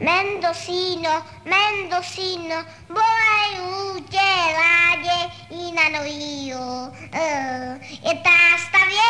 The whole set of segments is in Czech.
Mendocino, Mendocino, volají tě ládě i na nojího. Uh, je ta stavět,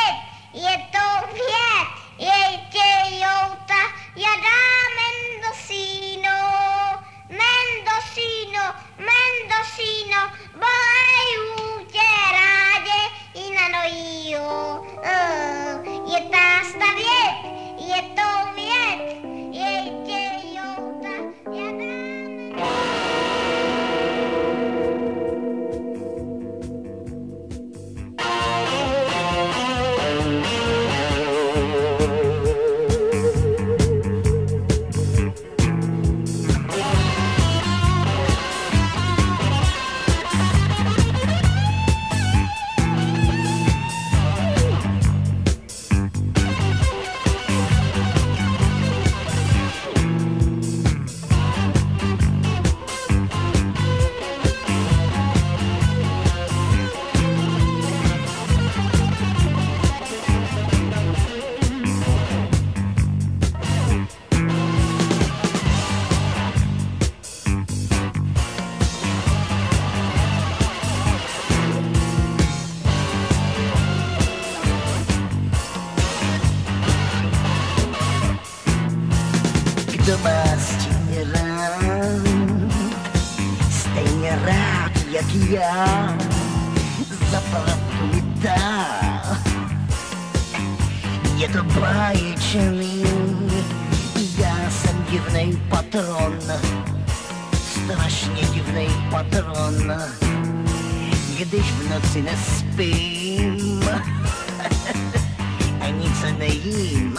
Kdo má stejně rád, stejně rád jak já, zaplatu dá. Je to báječný, já jsem divnej patron, strašně divnej patron, když v noci nespím, ani se nejím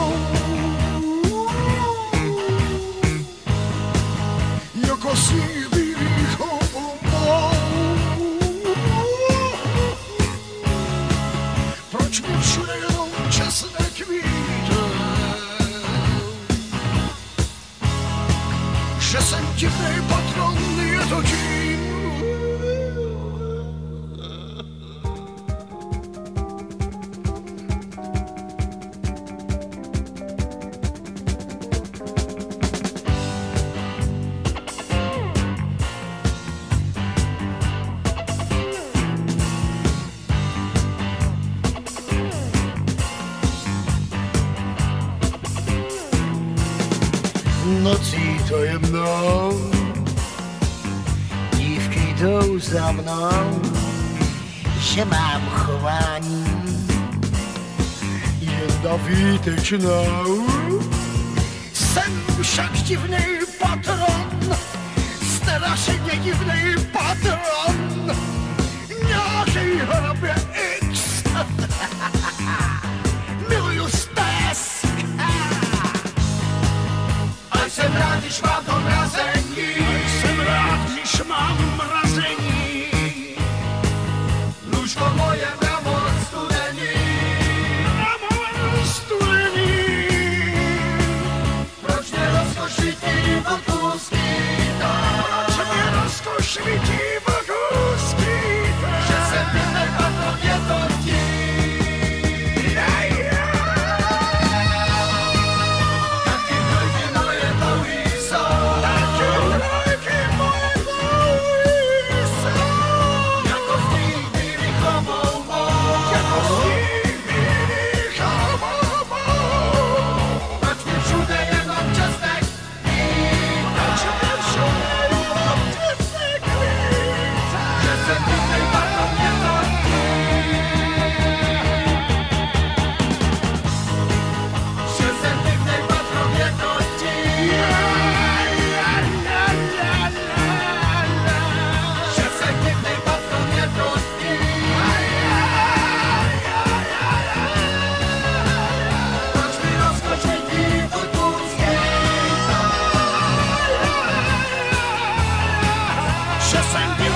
Je sens qu'il n'est noci tajemną Dziwki idą za mną. Się mam chowani. Jedna witeczna Sen wszak dziwny patron. Stara się nie dziwny Just say.